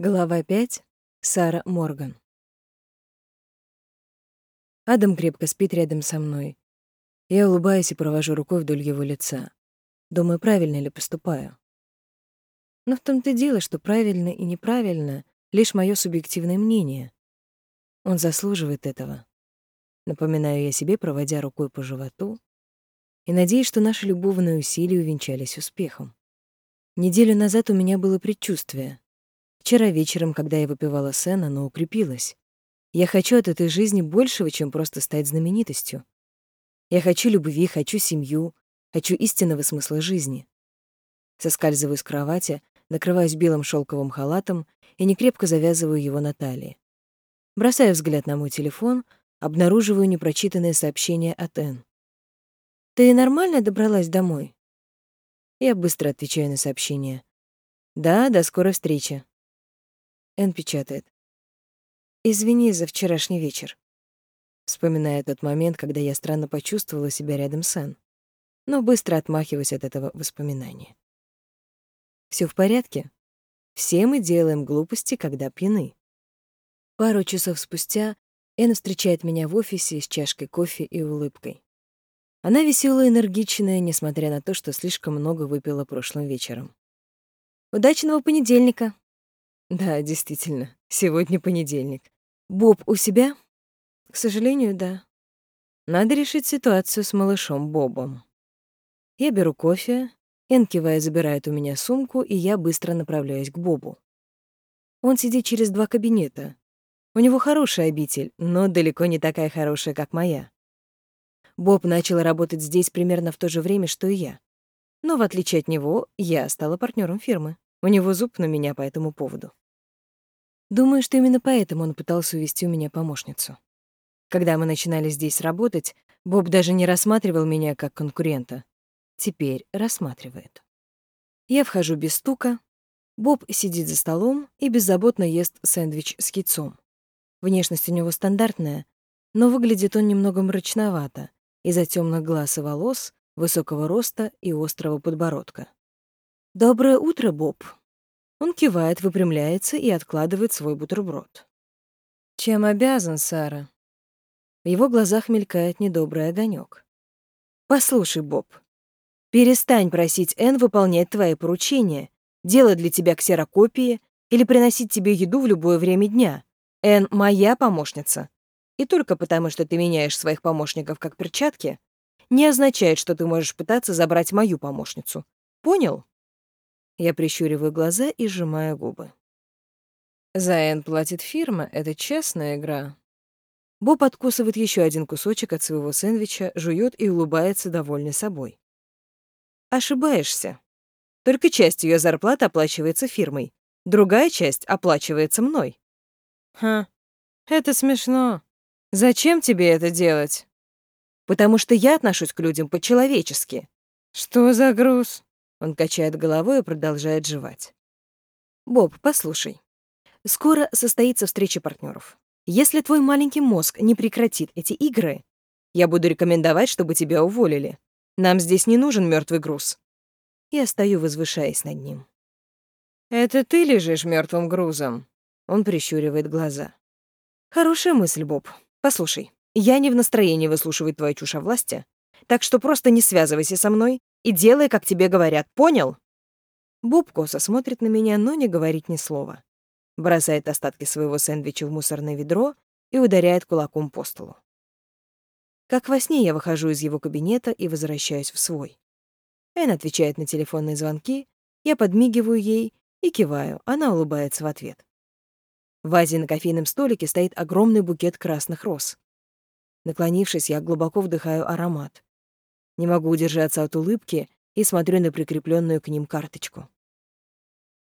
Глава 5. Сара Морган. Адам крепко спит рядом со мной. Я улыбаюсь и провожу рукой вдоль его лица. Думаю, правильно ли поступаю. Но в том-то дело, что правильно и неправильно — лишь мое субъективное мнение. Он заслуживает этого. Напоминаю я себе, проводя рукой по животу, и надеюсь, что наши любовные усилия увенчались успехом. Неделю назад у меня было предчувствие — Вчера вечером, когда я выпивала сен, оно укрепилось. Я хочу от этой жизни большего, чем просто стать знаменитостью. Я хочу любви, хочу семью, хочу истинного смысла жизни. Соскальзываю с кровати, накрываюсь белым шелковым халатом и некрепко завязываю его на талии. Бросаю взгляд на мой телефон, обнаруживаю непрочитанное сообщение от Н. «Ты нормально добралась домой?» Я быстро отвечаю на сообщение. «Да, до скорой встречи. Эн печатает. «Извини за вчерашний вечер». Вспоминая тот момент, когда я странно почувствовала себя рядом с Эн, но быстро отмахиваюсь от этого воспоминания. Все в порядке? Все мы делаем глупости, когда пьяны. Пару часов спустя Эн встречает меня в офисе с чашкой кофе и улыбкой. Она веселая и энергичная, несмотря на то, что слишком много выпила прошлым вечером. «Удачного понедельника!» Да, действительно, сегодня понедельник. Боб у себя? К сожалению, да. Надо решить ситуацию с малышом Бобом. Я беру кофе, Эн, кивая, забирает у меня сумку, и я быстро направляюсь к Бобу. Он сидит через два кабинета. У него хорошая обитель, но далеко не такая хорошая, как моя. Боб начал работать здесь примерно в то же время, что и я. Но в отличие от него, я стала партнером фирмы. У него зуб на меня по этому поводу. Думаю, что именно поэтому он пытался увести у меня помощницу. Когда мы начинали здесь работать, Боб даже не рассматривал меня как конкурента. Теперь рассматривает. Я вхожу без стука. Боб сидит за столом и беззаботно ест сэндвич с яйцом. Внешность у него стандартная, но выглядит он немного мрачновато из-за темных глаз и волос, высокого роста и острого подбородка. «Доброе утро, Боб!» Он кивает, выпрямляется и откладывает свой бутерброд. «Чем обязан, Сара?» В его глазах мелькает недобрый огонек. «Послушай, Боб, перестань просить Энн выполнять твои поручения, делать для тебя ксерокопии или приносить тебе еду в любое время дня. Энн — моя помощница. И только потому, что ты меняешь своих помощников как перчатки, не означает, что ты можешь пытаться забрать мою помощницу. Понял? Я прищуриваю глаза и сжимаю губы. За Энн платит фирма, это честная игра. Боб откусывает еще один кусочек от своего сэндвича, жует и улыбается, довольный собой. Ошибаешься. Только часть ее зарплаты оплачивается фирмой, другая часть оплачивается мной. Ха, это смешно. Зачем тебе это делать? Потому что я отношусь к людям по-человечески. Что за груз? Он качает головой и продолжает жевать. «Боб, послушай. Скоро состоится встреча партнеров. Если твой маленький мозг не прекратит эти игры, я буду рекомендовать, чтобы тебя уволили. Нам здесь не нужен мертвый груз». Я стою, возвышаясь над ним. «Это ты лежишь мертвым грузом?» Он прищуривает глаза. «Хорошая мысль, Боб. Послушай, я не в настроении выслушивать твою чушь о власти, так что просто не связывайся со мной и делай, как тебе говорят, понял?» Боб косо смотрит на меня, но не говорит ни слова. Бросает остатки своего сэндвича в мусорное ведро и ударяет кулаком по столу. Как во сне я выхожу из его кабинета и возвращаюсь в свой. Эн отвечает на телефонные звонки, я подмигиваю ей и киваю, она улыбается в ответ. В вазе на кофейном столике стоит огромный букет красных роз. Наклонившись, я глубоко вдыхаю аромат. Не могу удержаться от улыбки и смотрю на прикрепленную к ним карточку.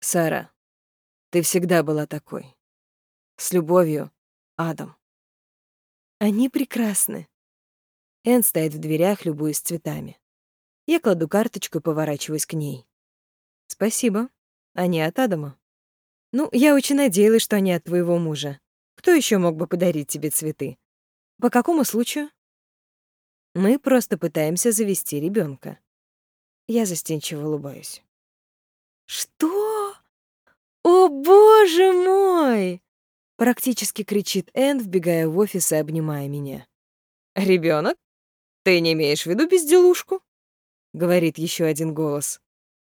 «Сара, ты всегда была такой. С любовью, Адам». Они прекрасны. Энн стоит в дверях, любуясь цветами. Я кладу карточку и поворачиваюсь к ней. «Спасибо. Они от Адама». «Ну, я очень надеялась, что они от твоего мужа. Кто еще мог бы подарить тебе цветы? По какому случаю?» Мы просто пытаемся завести ребенка. Я застенчиво улыбаюсь. Что? О, боже Практически кричит Энн, вбегая в офис и обнимая меня. Ребенок? Ты не имеешь в виду безделушку? Говорит еще один голос.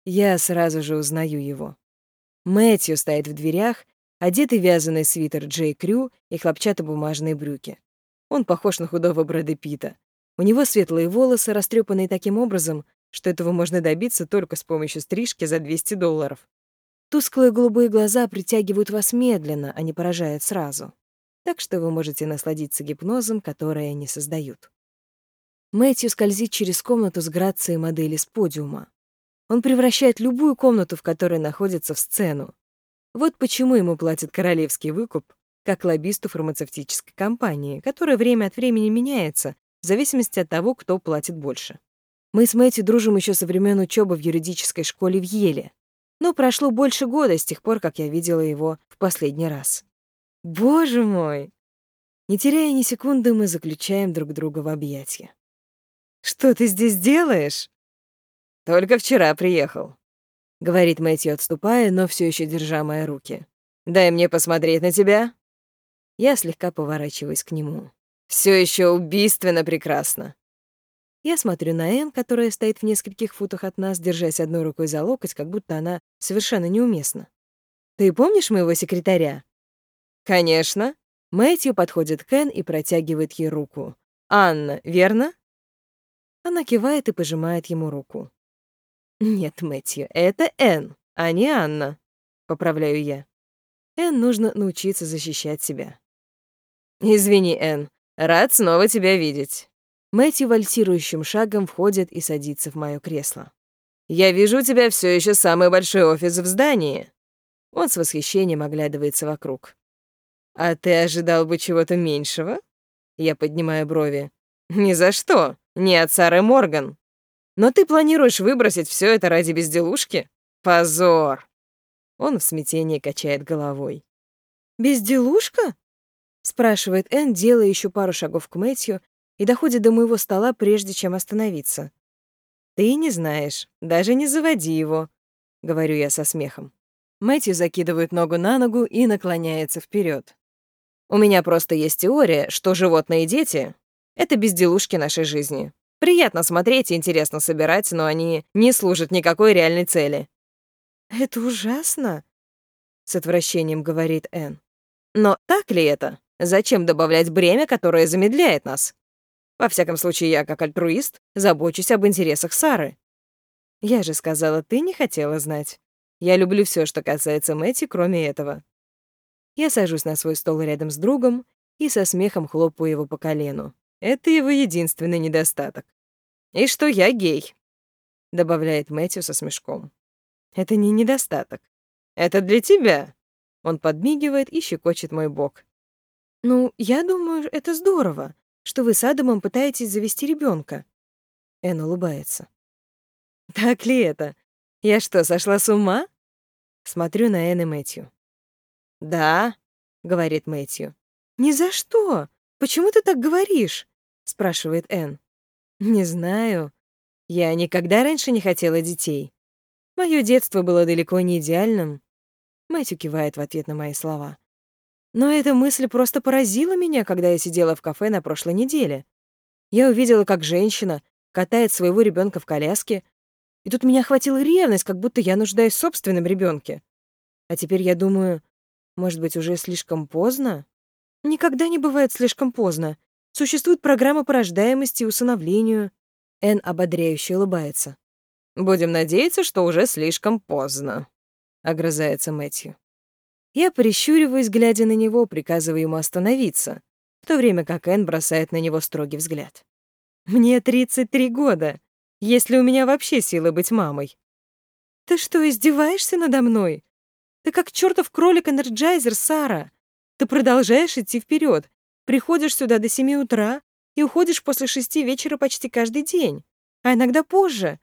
Я сразу же узнаю его. Мэтью стоит в дверях, одетый вязаный свитер Джей Крю и хлопчатобумажные брюки. Он похож на худого Брэда Питта. У него светлые волосы, растрепанные таким образом, что этого можно добиться только с помощью стрижки за 200 долларов. Тусклые голубые глаза притягивают вас медленно, а не поражают сразу. Так что вы можете насладиться гипнозом, который они создают. Мэтью скользит через комнату с грацией модели с подиума. Он превращает любую комнату, в которой находится, в сцену. Вот почему ему платят королевский выкуп, как лоббисту фармацевтической компании, которая время от времени меняется, в зависимости от того, кто платит больше. Мы с Мэтью дружим еще со времен учебы в юридической школе в Еле, но прошло больше года с тех пор, как я видела его в последний раз. Боже мой! Не теряя ни секунды, мы заключаем друг друга в объятия. «Что ты здесь делаешь?» «Только вчера приехал», — говорит Мэтью, отступая, но все еще держа мои руки. «Дай мне посмотреть на тебя». Я слегка поворачиваюсь к нему. Все еще убийственно прекрасно. Я смотрю на Энн, которая стоит в нескольких футах от нас, держась одной рукой за локоть, как будто она совершенно неуместна. «Ты помнишь моего секретаря?» «Конечно». Мэтью подходит к Энн и протягивает ей руку. «Анна, верно?» Она кивает и пожимает ему руку. «Нет, Мэтью, это Энн, а не Анна», — поправляю я. Энн нужно научиться защищать себя. «Извини, Энн, рад снова тебя видеть». Мэтью вальсирующим шагом входит и садится в мое кресло. «Я вижу, у тебя все еще самый большой офис в здании». Он с восхищением оглядывается вокруг. «А ты ожидал бы чего-то меньшего?» Я поднимаю брови. «Ни за что, не от Сары Морган. Но ты планируешь выбросить все это ради безделушки? Позор!» Он в смятении качает головой. «Безделушка?» — спрашивает Энн, делая еще пару шагов к Мэтью и доходит до моего стола, прежде чем остановиться. «Ты не знаешь, даже не заводи его», — говорю я со смехом. Мэтью закидывает ногу на ногу и наклоняется вперед. «У меня просто есть теория, что животные дети — это безделушки нашей жизни. Приятно смотреть и интересно собирать, но они не служат никакой реальной цели». «Это ужасно», — с отвращением говорит Энн. «Но так ли это? Зачем добавлять бремя, которое замедляет нас? Во всяком случае, я, как альтруист, забочусь об интересах Сары. Я же сказала, ты не хотела знать. Я люблю все, что касается Мэти, кроме этого. Я сажусь на свой стол рядом с другом и со смехом хлопаю его по колену. Это его единственный недостаток. И что я гей, добавляет Мэтью со смешком. Это не недостаток. Это для тебя. Он подмигивает и щекочет мой бок. Ну, я думаю, это здорово что вы с Адамом пытаетесь завести ребенка. Эн улыбается. Так ли это? Я что, сошла с ума? Смотрю на Энн и Мэтью. Да, говорит Мэтью. Ни за что. Почему ты так говоришь? спрашивает Энн. Не знаю. Я никогда раньше не хотела детей. Мое детство было далеко не идеальным. Мэтью кивает в ответ на мои слова. Но эта мысль просто поразила меня, когда я сидела в кафе на прошлой неделе. Я увидела, как женщина катает своего ребенка в коляске, и тут меня охватила ревность, как будто я нуждаюсь в собственном ребенке. А теперь я думаю, может быть, уже слишком поздно? Никогда не бывает слишком поздно. Существует программа по рождаемости и усыновлению. Эн ободряюще улыбается. «Будем надеяться, что уже слишком поздно», — огрызается Мэтью. Я прищуриваюсь, глядя на него, приказывая ему остановиться, в то время как Энн бросает на него строгий взгляд. «Мне 33 года. Есть ли у меня вообще силы быть мамой?» «Ты что, издеваешься надо мной? Ты как чертов кролик-энерджайзер, Сара. Ты продолжаешь идти вперед, приходишь сюда до 7 утра и уходишь после шести вечера почти каждый день, а иногда позже.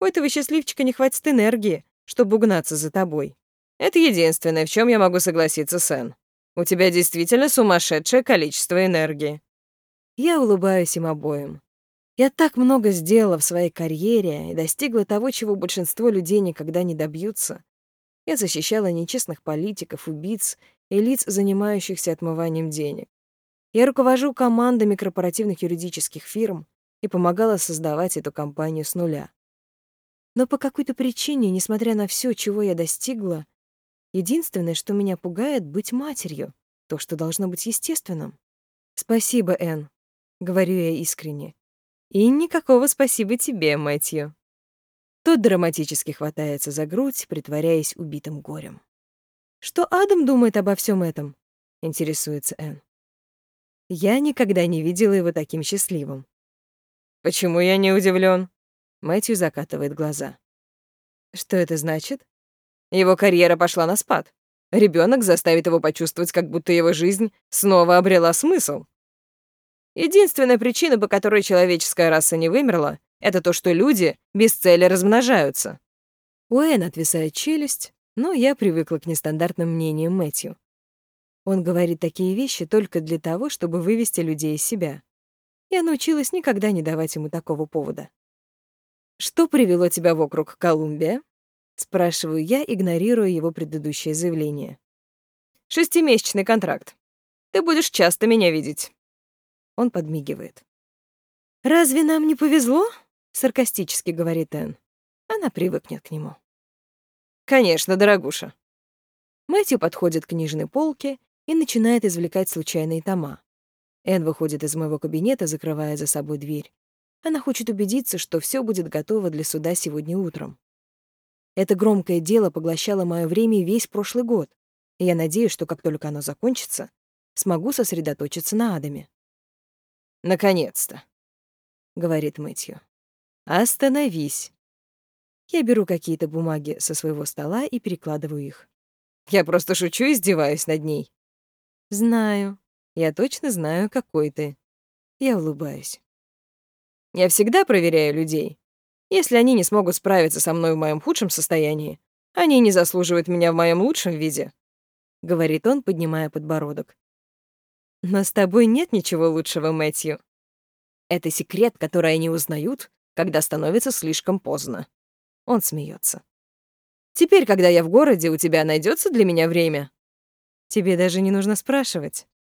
У этого счастливчика не хватит энергии, чтобы угнаться за тобой. Это единственное, в чем я могу согласиться, Сэн. У тебя действительно сумасшедшее количество энергии. Я улыбаюсь им обоим. Я так много сделала в своей карьере и достигла того, чего большинство людей никогда не добьются. Я защищала нечестных политиков, убийц и лиц, занимающихся отмыванием денег. Я руковожу командами корпоративных юридических фирм и помогала создавать эту компанию с нуля. Но по какой-то причине, несмотря на все, чего я достигла, единственное, что меня пугает, быть матерью, то, что должно быть естественным. «Спасибо, Энн», — говорю я искренне. «И никакого спасибо тебе, Мэтью». Тот драматически хватается за грудь, притворяясь убитым горем. «Что Адам думает обо всем этом?» — интересуется Энн. Я никогда не видела его таким счастливым. «Почему я не удивлен? Мэтью закатывает глаза. Что это значит? Его карьера пошла на спад. Ребенок заставит его почувствовать, как будто его жизнь снова обрела смысл. Единственная причина, по которой человеческая раса не вымерла, это то, что люди без цели размножаются. У Энн отвисает челюсть, но я привыкла к нестандартным мнениям Мэтью. Он говорит такие вещи только для того, чтобы вывести людей из себя. Я научилась никогда не давать ему такого повода. «Что привело тебя в округ Колумбия?» — спрашиваю я, игнорируя его предыдущее заявление. «Шестимесячный контракт. Ты будешь часто меня видеть». Он подмигивает. «Разве нам не повезло?» — саркастически говорит Энн. Она привыкнет к нему. «Конечно, дорогуша». Мэтью подходит к книжной полке и начинает извлекать случайные тома. Энн выходит из моего кабинета, закрывая за собой дверь. Она хочет убедиться, что все будет готово для суда сегодня утром. Это громкое дело поглощало мое время весь прошлый год, и я надеюсь, что как только оно закончится, смогу сосредоточиться на Адаме. «Наконец-то», — говорит Мэтью. «Остановись». Я беру какие-то бумаги со своего стола и перекладываю их. Я просто шучу и издеваюсь над ней. Знаю. Я точно знаю, какой ты. Я улыбаюсь. Я всегда проверяю людей. Если они не смогут справиться со мной в моем худшем состоянии, они не заслуживают меня в моем лучшем виде», — говорит он, поднимая подбородок. «Но с тобой нет ничего лучшего, Мэтью. Это секрет, который они узнают, когда становится слишком поздно». Он смеется. «Теперь, когда я в городе, у тебя найдется для меня время?» «Тебе даже не нужно спрашивать.